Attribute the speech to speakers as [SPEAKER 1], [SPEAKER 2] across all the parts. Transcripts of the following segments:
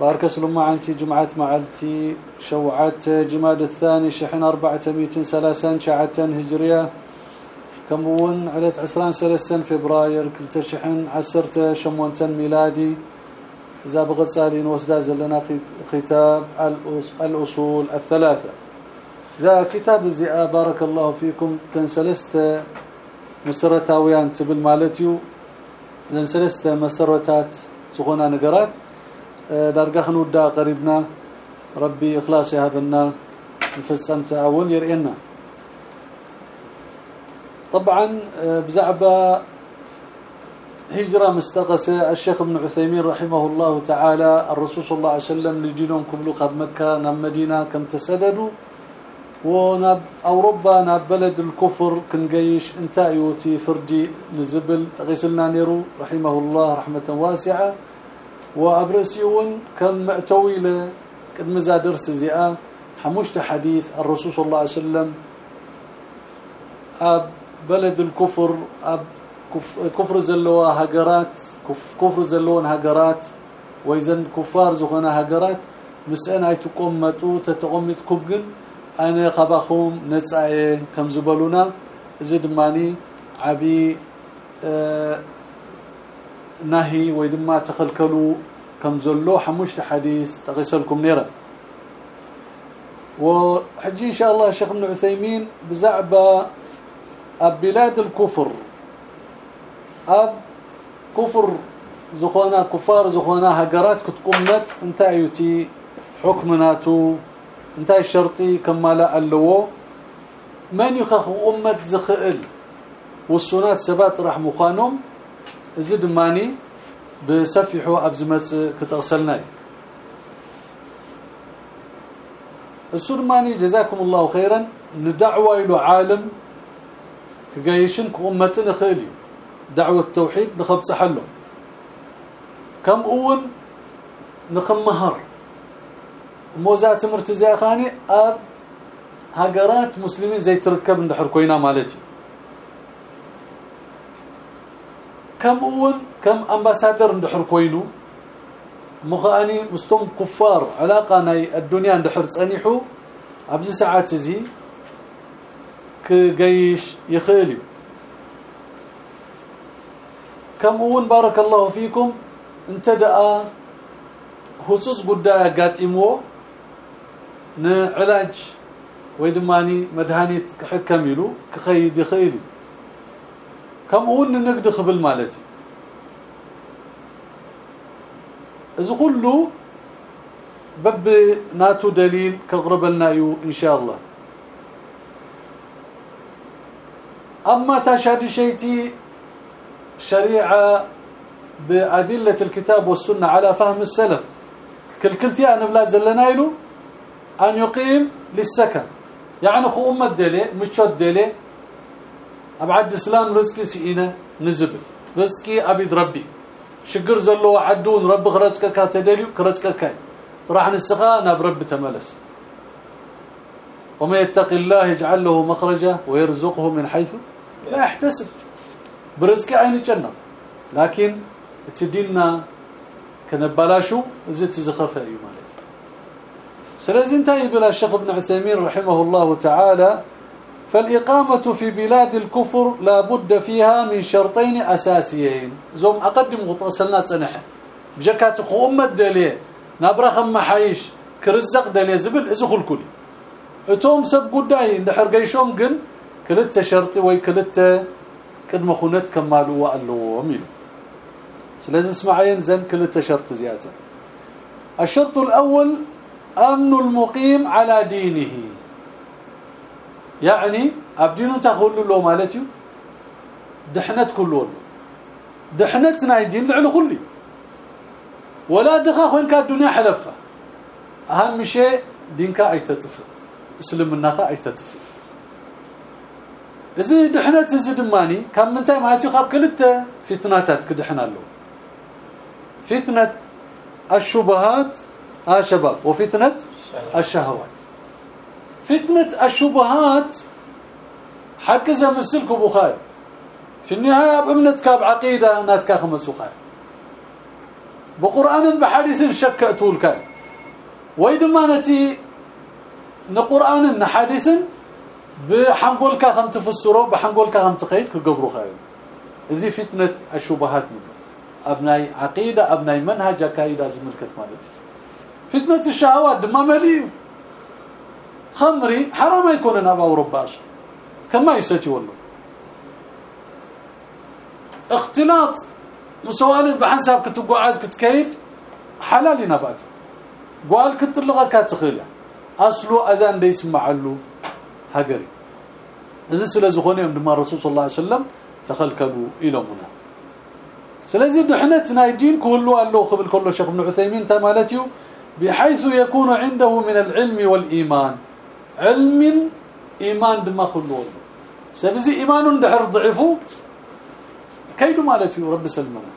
[SPEAKER 1] بارك اسلم عنتي جمعة معلتي شوعات جماد الثاني شحن 430 شعة هجرية. كمون على عسران سلسن فبراير كلتا شحن عسرت شمونتن ميلادي. إذا سالين وسداز لنا ختاب الأصول الثلاثة. ذا كتاب الزئاء بارك الله فيكم. تنسلست مسرتاويان تبل مالتيو. تنسلست مسرتات سخونا نقرات. دارقه خنودا قريبنا ربي اخلاص يهبنا نفسمت اول يرئنا طبعا بزعبه هجرة مستقسة الشيخ ابن عثيمين رحمه الله تعالى الرسول صلى الله عليه وسلم لجينهم كملو خب مكة نام مدينة كم تسددوا وناب أوروبا ناب بلد الكفر كنقيش انتا يوتي فردي نزبل تغيسلنا نيرو رحمه الله رحمة واسعة. وأبرسيون كم مأتوي له قد ذا درس زئا حمشت حديث الرسول صلى الله عليه وسلم. أب بلد الكفر أب كفر زلوا هجرات كفر زلون هجرات. واذا كفار زخنا هجرات. مسأنا تقومتو تتقمت كبغن أنا خباخوم نصايه كم زبلونا. زد ماني عبي آه نهي ويدما تخلكلوا كم زلو حمشت حديث تغسلكم نيرا. وحجي إن شاء الله الشيخ ابن عثيمين بزعبه بلاد الكفر. أب كفر زخونا كفار زخونا هجرات كتقمت انت أيوتي حكمناتو انت الشرطي كما لا اللو من يخخ أمة زخئل؟ والسنات سبات راح مخانهم زد ماني بسفحوا ابزمص كتغسلنا السرماني جزاكم الله خيرا ندعوا إلى عالم كجيشن امتنا خيلي دعوه التوحيد نخبص حله كم اول نخمهر موزات مرتزا خاني اب هاجرات مسلمين زي تركب ندحر كوينا مالتي كم اول كم أمباسادر اندحر كوينو؟ مخاني مستم كفار علاقة ناي الدنيا اندحر صنيحو ابز ساعات زي كجيش يخيلي. كم اول بارك الله فيكم. انتدأ خصوص قدايا قاتمو. نعلاج ويدماني مدهانيت كحكم يلو كخيد كم اول نقد خبل مالتي اذا كله بب ناتو دليل كغرب لنا ان شاء الله اما تشهد شيتي شريعه بادله الكتاب والسنة على فهم السلف كل كلتي أنا بلا زلنا ان يقيم للسكن يعني خو امه دلي مشوت دلي ابعد إسلام رزقي سينا نزبل رزقي أبيد ربي. شجر زلو عدون رب كاتدليو كرجك كاي. طرح نسخا ناب رب تملس. وما يتقي الله يجعل له مخرجا ويرزقه من حيث لا يحتسب. برزق عين الجنه لكن تدينا كنبلاشو زت زخفه اي مالتي سلازم انتهي بلا الشيخ ابن عثيمين رحمه الله تعالى فالإقامة في بلاد الكفر لا بد فيها من شرطين أساسيين. زوم أقدم غطسلنا صنح بجكات أمة دليه نبرخ محايش كرزق دليه زبل ازخل كل أتوم سب قداي. اندحر قيشوم قن. كلت شرط وي كلت قدم خونت كمالو وقالو اميل سلازم اسمعين زين كلت شرط زيادة. الشرط الأول أمن المقيم على دينه. يعني أبدينو تقول له مالتي؟ دحنت كله دحنت نايدين لعل خلي. ولا دخا وين كان الدنيا حلفة. أهم شيء دينك اي تطف اسلمناك اي تطف إذا دحنت زي دماني كم منتي ماتي خاب كلته فتناتات كدحنا له. فتنة الشبهات ها شباب وفتنة الشهوات. فتنة الشبهات حق زي مسلك بخاري في النهاية بامنتك بعقيده ناتك خمسو خاي بقرآن بحديث شكأتوا الكاي ويدمانتي نقرآن نحديث بحنقولك خم تفسروا بحنقولك خم تخيد كقبروا خايو ازي فتنة الشبهات منه ابناي عقيدة ابناي منهج كايدة زملكت مالتي. فتنة الشهوات ملي خمري حرام يكون أبا اوروباش كما يساتي والله. اختلاط مسوالد بحساب كتقعز كتكيد حلال نبات قال كتلغه كاتخيلة. اصله أذان ده يسمعلو هاجري. إذا سلازخونه دما الرسول صلى الله عليه وسلم تخلكلوا إلى منا سلازي دحنت نايدين كله الله قبل كله شيخ ابن عثيمين تمالتيو بحيث يكون عنده من العلم والإيمان. علم إيمان دما كله سبزي ايمان دحر ضعفه كيد مالتي رب سلمنا.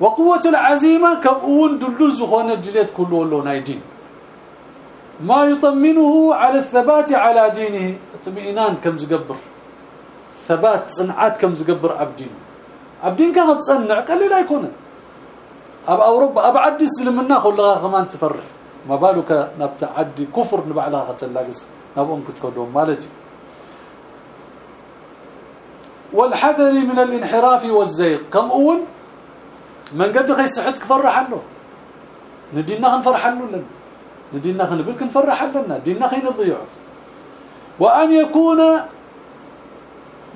[SPEAKER 1] وقوة العزيمة كبون دلدل زخونه دليت كله له نايدين. ما يطمنه على الثبات على دينه اطمئنان كم زقبر. ثبات صنعات كم زقبر عبدين. عبدين كان تصنع قليل لا يكون. أب أوروبا أب عدي سلمنا كلها كمان تفرح. ما بالك نبتعدي كفر نبعلها قتلاقس نبقوم كتكدوم مالتي والحذر من الانحراف والزيغ. كم اول من قد خيسحت كفرح له ندينا نفرح له لنا. ندينا نبلك نفرح لنا. دينا خي نضيع. وأن يكون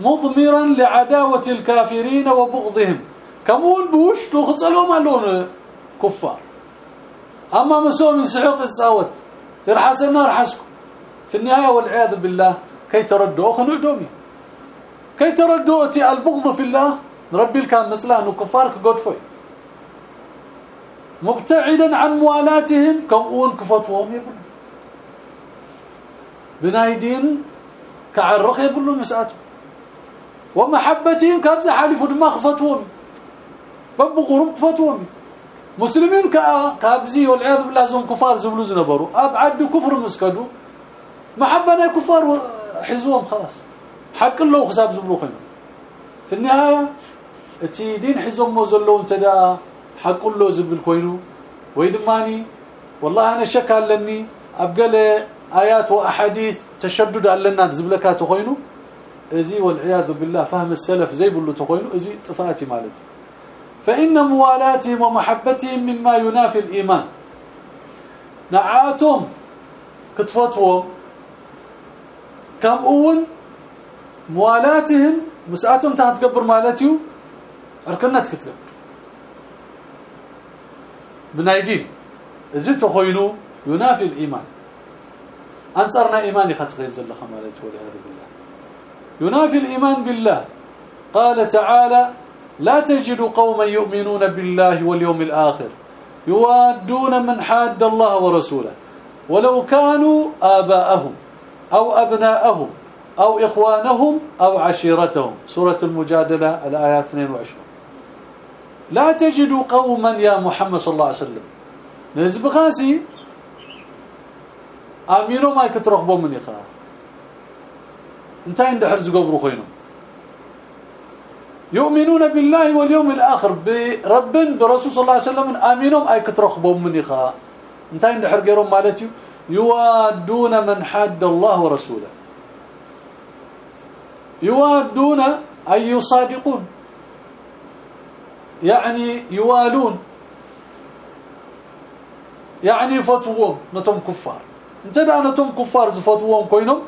[SPEAKER 1] مضمرا لعداوة الكافرين وبغضهم. كمون بوشتو خصلهم لون كفار. أما مسوم يسحق الصوت يرحسنا رحسكم في النهاية والعياذ بالله كي تردوا خنودومي كي تردوا أتي البغض في الله. ربي كان مثلا انه كفار كغودفوي مبتعدا عن موالاتهم كمون كفتوهم يقول بنايدين كعرق يقولوا مساته ومحبتهم كابز حالف دماغ فتوهم. بب غروب فتوهم. مسلمين كأبزي والعياذ بالله زون كفار زبلوا زنبروا ابعد كفر مسكدوا محبنا كفار حزوهم خلاص። حق الله حساب زبلوا خير في النهاية اتي دين حزوم مزلو انت دا حق الله زبل كوينو ويدماني والله أنا شك لني ابقل ايات واحاديث تشدد لنا زبلكا تخوينو ازي والعياذ بالله فهم السلف زي بلو تخوينو ازي طفاتي مالتي فإن موالاتهم ومحبتهم مما ينافي الإيمان. نعاتهم كتفتهم. كم أول موالاتهم مساعتهم تقبر مالاتيو اركنا تكتب بنايدين ازي تخوينو ينافي الإيمان. أنصرنا إيماني خطغي زل خمالتي والعياذ بالله. ينافي الإيمان بالله. قال تعالى لا تجد قوما يؤمنون بالله واليوم الآخر يوادون من حاد الله ورسوله. ولو كانوا آباءهم أو أبناءهم أو إخوانهم أو عشيرتهم. سورة المجادلة الآيات 22 لا تجد قوما يا محمد صلى الله عليه وسلم. نزب خاسي آمينو ما يكترخبوا من يخا انت عند حرز قبرو خينو يؤمنون بالله واليوم الآخر برب برسول صلى الله عليه وسلم امينهم أي كترخبوا من يخا انت عند حرقيرهم مالتي. يوادون من حد الله ورسوله. يوادون أي يصادقون. يعني يوالون. يعني فتوهم نتم كفار. انت نتم كفار زفتوهم كوينهم.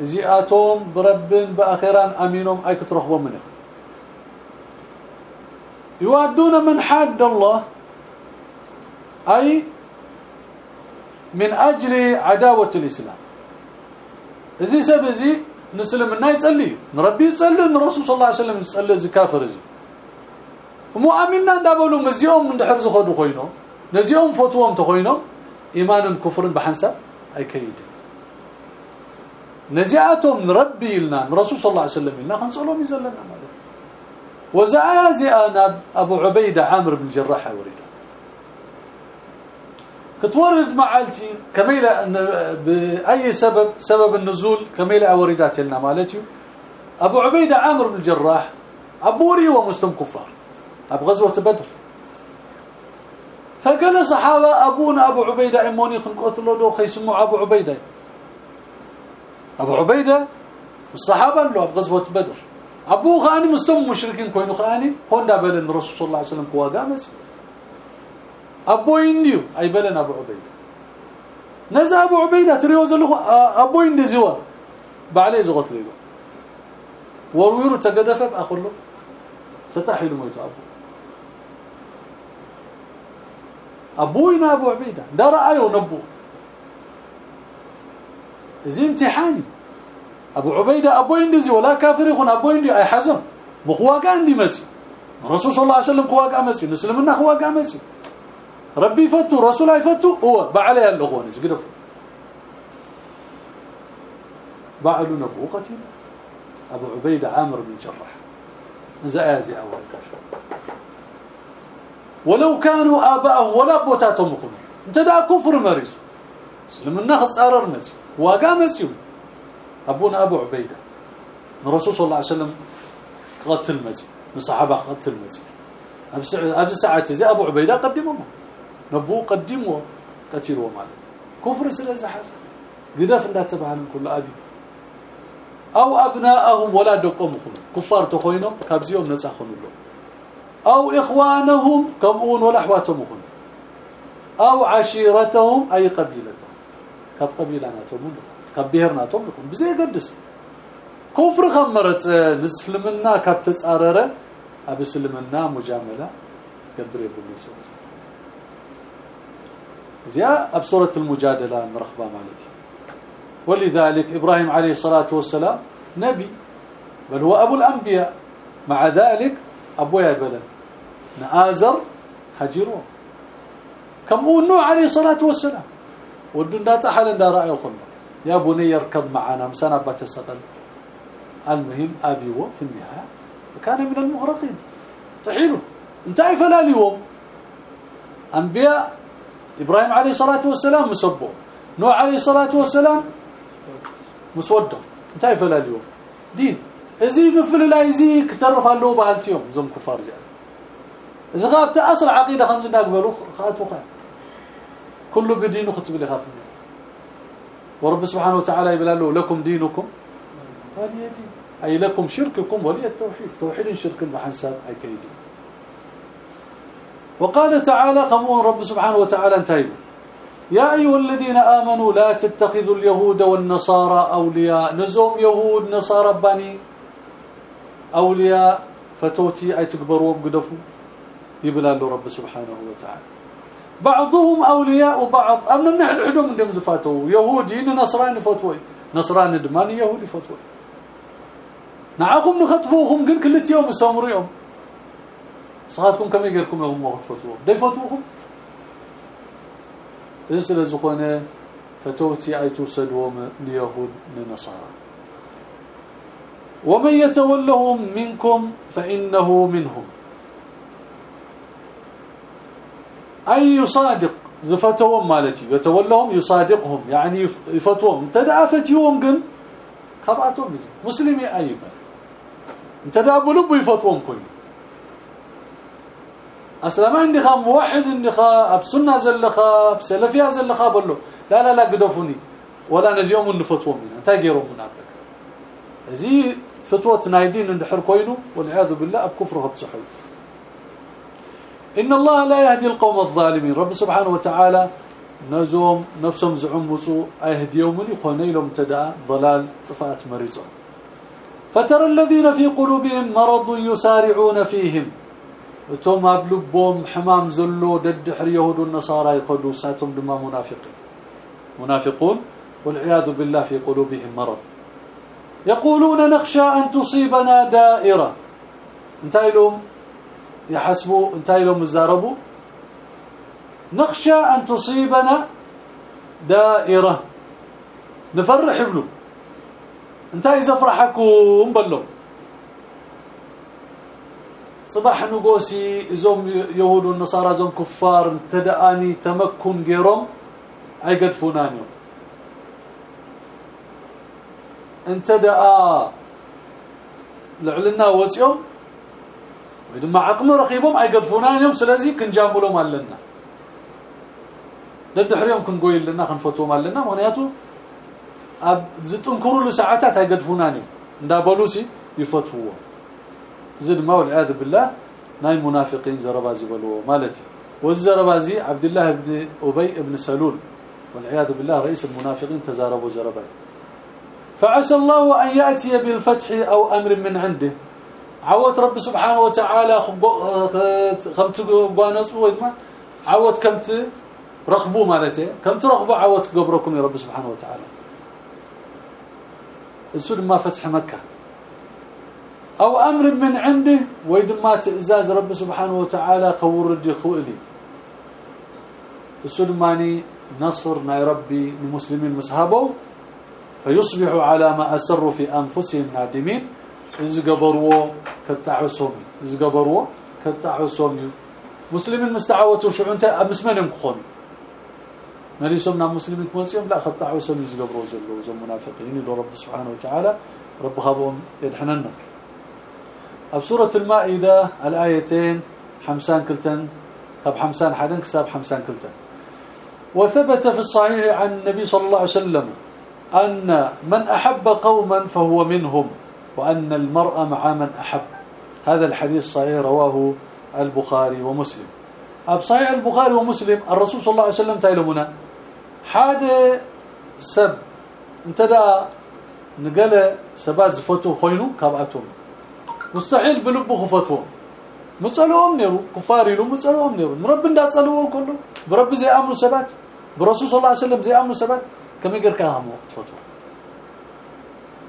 [SPEAKER 1] زياتهم برب بآخران امينهم أي كترخبوا منه يوادون من حاد الله أي من أجل عداوة الإسلام. إذا سب إذا نسلم الناس يصلي نربي يصلي الرسول صلى الله عليه وسلم يصلي زي كافر إذا مؤمننا ندابلو مزيوم من دحر زخدو خوينو نزيوم فتوهم تخوينو إيمان كفر بحنسب أي كيد نزياتهم ربي لنا الرسول صلى الله عليه وسلم لنا خنصلهم يزلنا وزعازي أنا أبو عبيدة عامر بن الجراح وريد كتورد معالتي كميلة بأي سبب سبب النزول كميلة اوردات لنا مالتي. أبو عبيدة عامر بن الجراح أبوري ومسلم كفار. أب غزوة بدر. فقال صحابة أبونا أبو عبيدة إموني خنقتلو دو خيسمو أبو عبيدة. أبو عبيدة الصحابة اللي غزوة بدر. ابوه خاني مسلم مشركين كوينو خاني هون بل الرسول صلى الله عليه وسلم كوا أبو إنديو أي بلن أبو عبيدة. نزا أبو عبيدة تريو زلو أبو إندي زوا. بعليه زغت لي ورويرو تقدف باخلو ستحيل مويت أبو. ابوينا أبو عبيدة. ده رايه نبو. زي امتحاني. أبو عبيدة ابو اندزي ولا كافر يكون ابو اندي أي حزم مخواقا عندي مسي. الرسول صلى الله عليه وسلم خواقا مسي. نسلمنا خواقا مسي. ربي فتو رسول يفتو هو بعليه الاخوان يقدف بعلو نبوقتي أبو عبيدة عامر بن جراح. زازي أول ولو كانوا آباءه ولا بوتاتهم يكونوا إنت دا كفر مريض سلمنا خصارر مسي واقا مسي أبونا أبو عبيدة. الرسول صلى الله عليه وسلم قتل مسي الصحابه قتل مسي ابي ساعه زي أبو عبيدة قدمه نبو قدمه قتلوا مالت كفر سلاذ حسن. قدف اندا تبعهم كل أبي. أو أبناءهم ولا دقهم كفار تخوينهم كابزيهم نصحون له أو إخوانهم كمون ولا أحواتهم أو عشيرتهم أي قبيلتهم. كب قبيلاناتهم كبيرناتهم لكم بزي قدس كفر خمرت نسلمنا كاب تتصارره ابسلمنا مجامله قدر يقول لي زيا ابصوره المجادله مرخبه مالتي ولذلك إبراهيم عليه الصلاه والسلام نبي بل هو ابو الانبياء مع ذلك ابويا بلد نآزر حجروا كم هو نوح عليه الصلاه والسلام ودون دا تحل دا رايه خلنا يا بني يركب معنا مسنا بتسقل المهم أبي في النهاية كان من المغرقين. تحيلوا انت فلا اليوم أنبياء إبراهيم عليه الصلاة والسلام مسبوا نوح عليه الصلاة والسلام مسودوا انت فلا اليوم. دين. ازي مفل لا ازي كترف له بالتيوم زم كفار زيادة. إذا غابت أصل عقيدة خمس نقبلوا خاتو خير كله بدينه ختب لي خافني ورب سبحانه وتعالى يقول له لكم دينكم ولي دين أي لكم شرككم ولي التوحيد. توحيد شرك بحساب أي كيدي وقال تعالى قمون رب سبحانه وتعالى انتهي. يا أيها الذين آمنوا لا تتخذوا اليهود والنصارى أولياء. نزوم يهود نصارى بني أولياء. فتوتي أي تكبروا قدفوا يبلال رب سبحانه وتعالى. بعضهم أولياء بعض. امنا نحد عدهم من زفاتو يهودي نصراني فتوي نصراني دمان يهودي فتوي نعاكم نخطفوهم قل كل يوم يوم صحاتكم كم يقركم لهم وقت فتوهم دي فتوهم. اسل زخونه فتوتي اي توسدوم ليهود لنصارى ومن يتولهم منكم فإنه منهم. أي يصادق زفتهم مالتي يتولهم يصادقهم يعني يفتوهم. تدعى فتيهم قل خبعتهم مسلمي أيضا انتدعى بلب يفتوهم كل أسلام عندي خا موحد عندي خا بسنة زلخا بسلفية زلخا بقول لا لا لا قدفوني. ولا نزيهم نفتوهم أنت من عبدك زي فتوة نايدين عند حركوينو والعياذ بالله بكفرها بصحوه إن الله لا يهدي القوم الظالمين. رب سبحانه وتعالى نزوم نفسهم زعمصوا اهديهم يخوني لهم تدأ ضلال طفات مريضهم. فترى الذين في قلوبهم مرض يسارعون فيهم. توم بلبهم حمام زلو دد اليهود والنصارى يخدوا ساتهم دما منافقين منافقون والعياذ بالله في قلوبهم مرض يقولون نخشى أن تصيبنا دائرة انتهي لهم يحسبوا انتهي لهم الزاربوا نخشى أن تصيبنا دائرة. نفرح له انتي زفرحكم بلو. صباح نغوسي ازوم يهود والنصارى زوم كفار تداني تمكن غيرهم أي قدفوناني انت دعا لعلنا وصيهم ودما عقم رقيبهم أي قدفونانيهم سلازي كنجاملهم علنا ددحريهم كنقويل لنا كنفتوهم علنا مغنياتو أب زتنكروا لساعات أي قدفوناني ندابلوسي يفتووا زد ما والعياذ بالله ناي منافقين زربازي بلو مالتي؟ والزربازي عبد الله بن أبي بن سلول. والعياذ بالله رئيس المنافقين تزاربوا زربازي. فعسى الله أن يأتي بالفتح أو أمر من عنده. عوت رب سبحانه وتعالى خمت قوانص ويما عوت كمت رخبوا مالته كم ترخبوا عوت قبركم يا رب سبحانه وتعالى السود ما فتح مكة أو أمر من عنده ويدما تئزاز رب سبحانه وتعالى خورج خوئلي السود ماني نصر ناي ربي المسلمين مسحبوا فيصبحوا على ما أسروا في أنفسهم نادمين كتعسهم إذ قبروا كتعسهم مسلمين مستعوتوا شو انت مسمنهم خون من يسمنا مسلمين كمسيهم لا كتعسهم إذ قبروا زلوا زم منافقين لو رب سبحانه وتعالى رب هابهم يدحننا سورة المائدة الآيتين حمسان كلتن طب حمسان حدن كساب حمسان كلتن وثبت في الصحيح عن النبي صلى الله عليه وسلم أن من أحب قوما فهو منهم وأن المرء مع من أحب. هذا الحديث صحيح رواه البخاري ومسلم. أب صحيح البخاري ومسلم الرسول صلى الله عليه وسلم تايلمنا حاد سب. انتدا نقل سباز فتو خوينو كابعتهم مستحيل بلبه فتو. مصلوهم نيرو كفار يلو مصلوهم نيرو. رب اندا صلوهم كله. برب زي أمر سبات. برسول صلى الله عليه وسلم زي أمر سبات. كم يقر كاهم وقت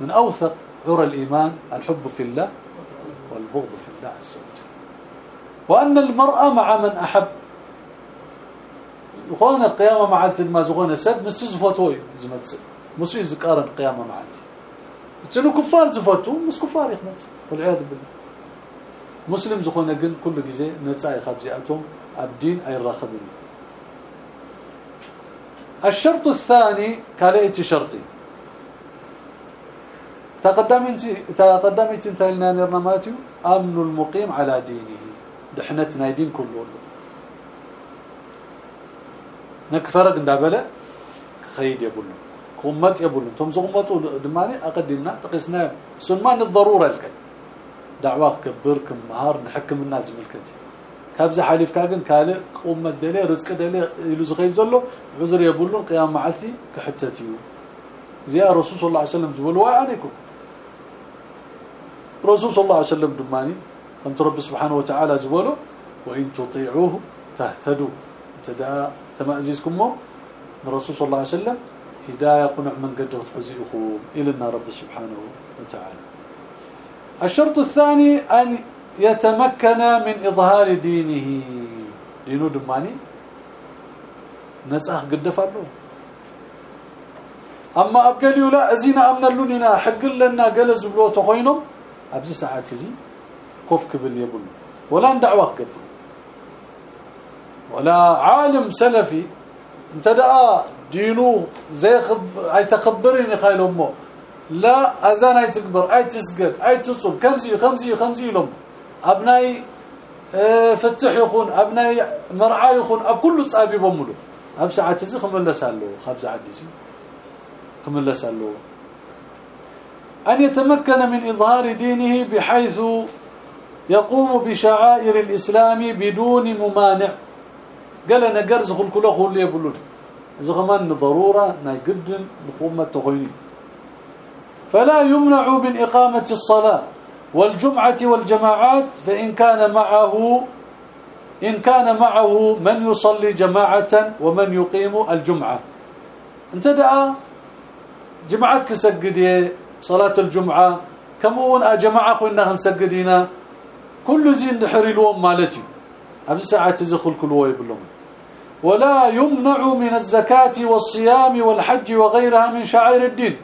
[SPEAKER 1] من أوثق عرى الإيمان الحب في الله والبغض في الله عز وجل. وأن المرأة مع من أحب. يقولون القيامة معلت ما زغون سب مستز فتوي زمت مسو يذكر القيامة معلت تنو كفار زفتو مس كفار يخمس. والعياذ بالله. مسلم زخونه جن كل جزء نصاي خبزياتهم الدين أي راخبين الشرط الثاني كالئتي شرطي. تقدمت تقدمت انتلنا نرنا ماتيو أمن المقيم على دينه. دحنتنا دين كله. نكفرق اندابله خيد يقول قمت يقول أنتم زغمتوا دماني أقدمنا. تقسنا سنمان الضرورة لك دعوة كبركم مهار نحكم الناس ملكتي كابز حليف كاغن كاله قومه دله رزق دله يلو زخي زلو. عذر يبلون قيام معلتي كحتتيو. زي الرسول صلى الله عليه وسلم زول واي عليكم رسول صلى الله عليه وسلم دماني. انت رب سبحانه وتعالى زولو وإن تطيعوه تهتدوا. تدا تمازيزكم الرسول صلى الله عليه وسلم هداية قنع من قد تحزيكم إلى رب سبحانه وتعالى. الشرط الثاني أن يتمكن من إظهار دينه. دينه دماني. نصح قدفالو أما ابقليو لا ازينا امنلوننا حق لنا جلز بلو تخوينهم ابز ساعات زي كوف كبل يبل ولا دعوه قد ولا عالم سلفي انت دعا دينو زي خب اي تخبرني خايل امه لا اذان اي تكبر اي تسجد اي تصوم كمزي خمسي خمسي لهم ابناي فتح يكون ابناي مرعى يكون كل صابي بملو اب ساعه زي خملسالو خبز عديسي خملسالو أن يتمكن من إظهار دينه بحيث يقوم بشعائر الإسلام بدون ممانع. قال أنا قرز خل كله خل يقولون. زغمان ضرورة نقد نقوم التغيين فلا يمنع من إقامة الصلاة والجمعة والجماعات فإن كان معه إن كان معه من يصلي جماعة ومن يقيم الجمعة. انت جماعتك سجدي صلاة الجمعة. كمون جماعة قلنا نسجدينا كل زين دحري الوم مالتي. ابي ساعة تزخل كل ويبلهم ولا يمنع من الزكاة والصيام والحج وغيرها من شعائر الدين.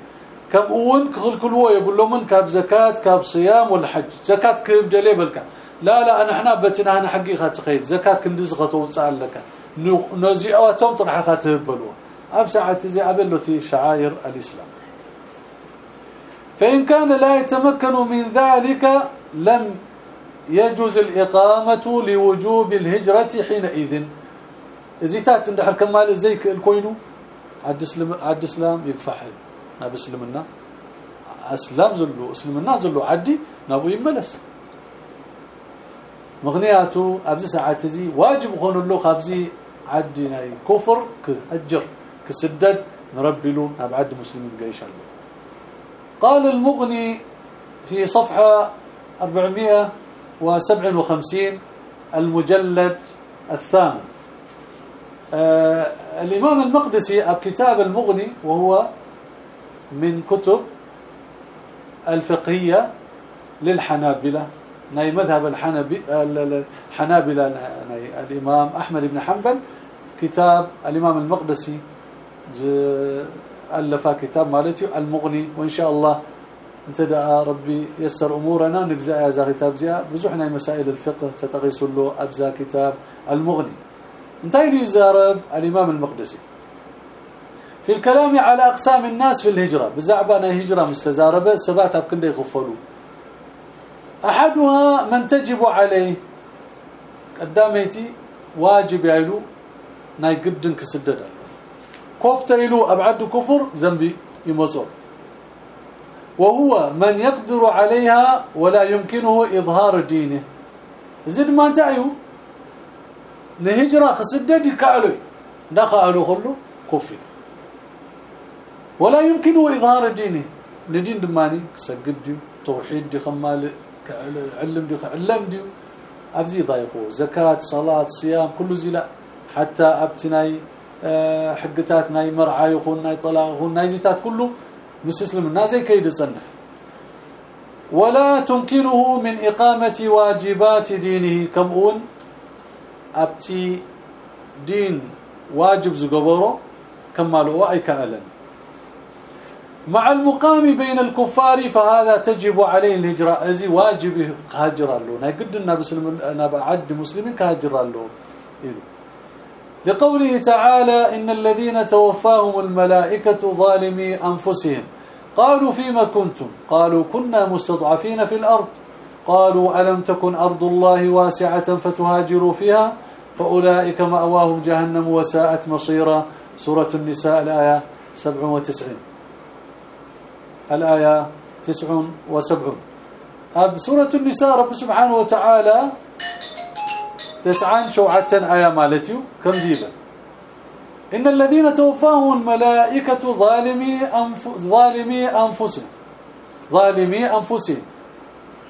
[SPEAKER 1] كم اون كخلكلو يقول من كاب زكاة كاب صيام والحج. زكاة كيف دلي بلك. لا لا أنا إحنا بتنا أنا حقيقه تخيل زكاة كندز خطوصال لك. نزيعاتهم طرح خاتبلوا أب ساعة زي ابلتي شعائر الإسلام. فإن كان لا يتمكن من ذلك لم يجوز الإقامة لوجوب الهجرة حينئذ. ازيتات ندحر كمال زي الكوينو عد إسلام عد إسلام يكفح ناب اسلمنا أسلام زلو اسلمنا زلو عدي نابو يملس. مغنياتو أبزي ساعات زي واجب هون له خابزي عدي ناي كفر كاجر كسدد نربلو ناب عد مسلمين جيش الله. قال المغني في صفحة 457 المجلد الثامن. آه الإمام المقدسي كتاب المغني وهو من كتب الفقهية للحنابلة ناي مذهب الحنابلة الإمام أحمد بن حنبل كتاب الإمام المقدسي ألف كتاب مالتي المغني وإن شاء الله انت دا ربي يسر أمورنا نجزا هذا كتاب زي بزحنا مسائل الفقه تتغيس له أبزا كتاب المغني. انتهي لي زارب الإمام المقدسي. في الكلام على أقسام الناس في الهجرة بزعبنا هجرة مستزاربة سبات بكنده يغفلوا. أحدها من تجب عليه قداميتي واجب يعلو ناي قدن كسدد كفتيلو أبعد كفر ذنبي يمزور وهو من يقدر عليها ولا يمكنه إظهار دينه. زد ما تعيو نهجرة خسدد كألو دخلوا كله كفر. ولا يمكنه إظهار دينه. ندين دماني سجد دي توحيد دي خمال علم دي علم دي أبزي ضايقو. زكاة صلاة صيام كل زي لا. حتى أبتناي حقتات ناي مرعى يخون ناي طلاق يخون ناي زيتات كله مسلم الناس كيد صنح ولا تمكنه من إقامة واجبات دينه كمون ابتي دين واجب زغبره كما لو اي كالن مع المقام بين الكفار فهذا تجب عليه الهجرة ازي واجب هاجر له نقدنا بسلم أنا بعد مسلمين كهاجر له لقوله تعالى إن الذين توفاهم الملائكة ظالمي أنفسهم. قالوا فيما كنتم؟ قالوا كنا مستضعفين في الأرض. قالوا ألم تكن أرض الله واسعة فتهاجروا فيها؟ فأولئك مأواهم جهنم وساءت مصيرا. سورة النساء الآية 97 الآية 79 أب سورة النساء رب سبحانه وتعالى تسعان شوعتن آية مالتيو كم زيبا إن الذين توفاهم الملائكة ظالمي أنف... ظالمي أنفسهم. ظالمي أنفسهم.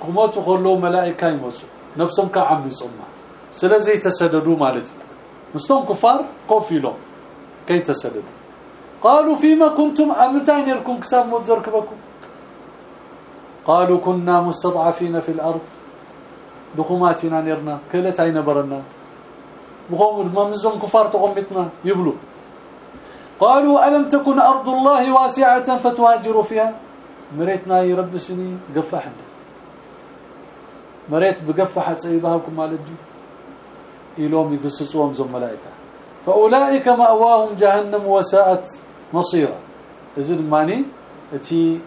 [SPEAKER 1] كما تقولوا ملائكة يموتوا نفسهم كعم يصمع سلازي تسددوا مالتي مستون كفار كوفيلو كي تسددوا. قالوا فيما كنتم امتين لكم كساب موت زركبكم. قالوا كنا مستضعفين في الأرض. بخوماتنا نرنا كلت اين برنا بخوم مزوم كفار تقمتنا يبلو قالوا ألم تكن أرض الله واسعة فتهاجروا فيها؟ مريتنا يرب سنين قفحنا مريت بقفح صيبهاكم مالدي إلوم يقصصوهم زم ملائكه فأولئك مأواهم جهنم وساءت مصيرا. إذن ماني؟ أتي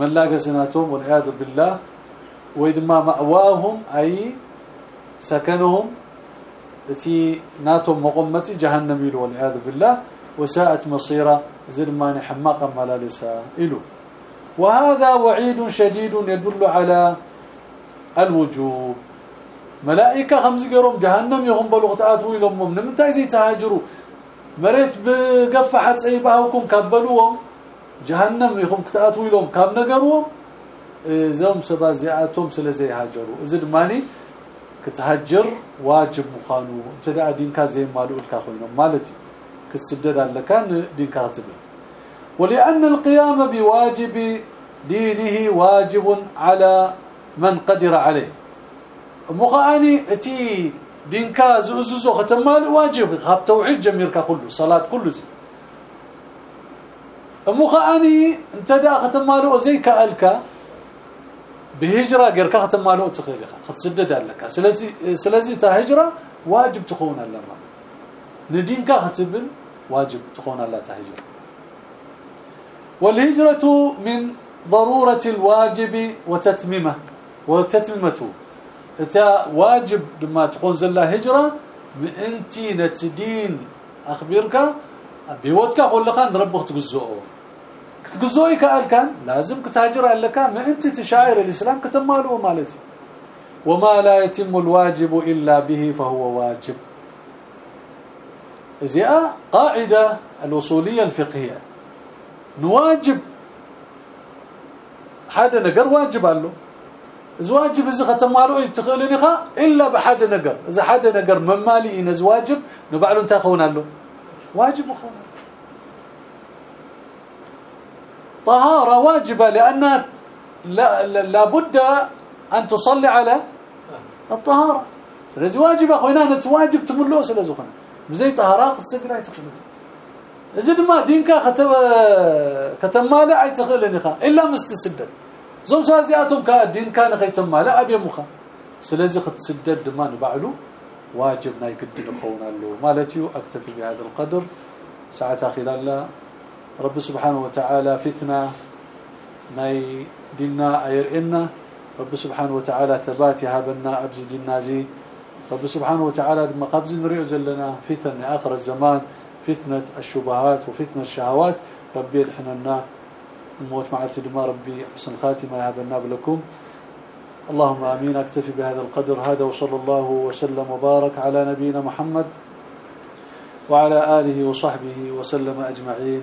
[SPEAKER 1] من لاقسناتهم والعياذ بالله ويدما مأواهم أي سكنهم التي ناتهم مقمتي جهنم يلو والعياذ بالله وساءت مصيرا زرمان حماقا ملالسا إلو. وهذا وعيد شديد يدل على الوجوب. ملائكة خمس قرهم جهنم يهم بلغتات ويلهم من متى زي تهاجروا. مريت بقفحت صيباوكم كبلوهم جهنم يهم كتات ويلهم كاب نغروهم زم سبا زياتهم سلازي هاجروا اذا ماني كتهجر واجب مخانو تدا دينكا زي مالو الكا خوينو مالتي كتسدد لكان دينكا تبل ولان القيام بواجب دينه واجب على من قدر عليه مخاني اتي دينكا زوزو ختمال واجب خاب توحيد جميركا كله صلاه كله زي امو انت دا ختمالو زي كالك بهجرة غيرك ختمالو تخيل ختسدد لك سلازي سلازي تا هجرة واجب تكون لما ندينك ختبل واجب تكون لا تا هجرة. والهجرة من ضرورة الواجب وتتميمة. وتتميمته تا واجب لما تكون زلا هجرة انت نتدين أخبرك بيوتك أقول لك ربك تجزؤه كتجزؤي قال كان لازم كتهاجر لك ما انت تشاعر الاسلام كتمالو مالتي وما لا يتم الواجب إلا به فهو واجب إذا قاعدة الوصولية الفقهية نواجب هذا نقر واجب له اذا اذا ختمالو يتخلني خا الا بحد نقر اذا حد نقر ممالي ان واجب نبعلو انت خون له واجب خون طهارة واجبة لانها لا لابد أن تصلي على الطهارة. لذلك واجب اخوينا نتواجب تملو سلازخنا بزي طهاره تسجل تخلي اذا ما دينك كتب كتماله اي تخلني خا الا مستسدد زوم سازياتهم كدين كان خيتماله ابي مخا سلازي ختسدد ما نبعلو واجب ما يقدر خونا له مالتي اكتفي بهذا القدر ساعه خلال رب سبحانه وتعالى فتنة ناي ديننا ايرئنا رب سبحانه وتعالى ثبات هابنا ابز ديننا زي رب سبحانه وتعالى لما قبز نريع زلنا فتن اخر الزمان فتنة الشبهات وفتنة الشهوات ربي يدحننا الموت مع دما ربي حسن خاتمة يهبنا لكم اللهم آمين أكتفي بهذا القدر هذا وصلى الله وسلم وبارك على نبينا محمد وعلى آله وصحبه وسلم أجمعين.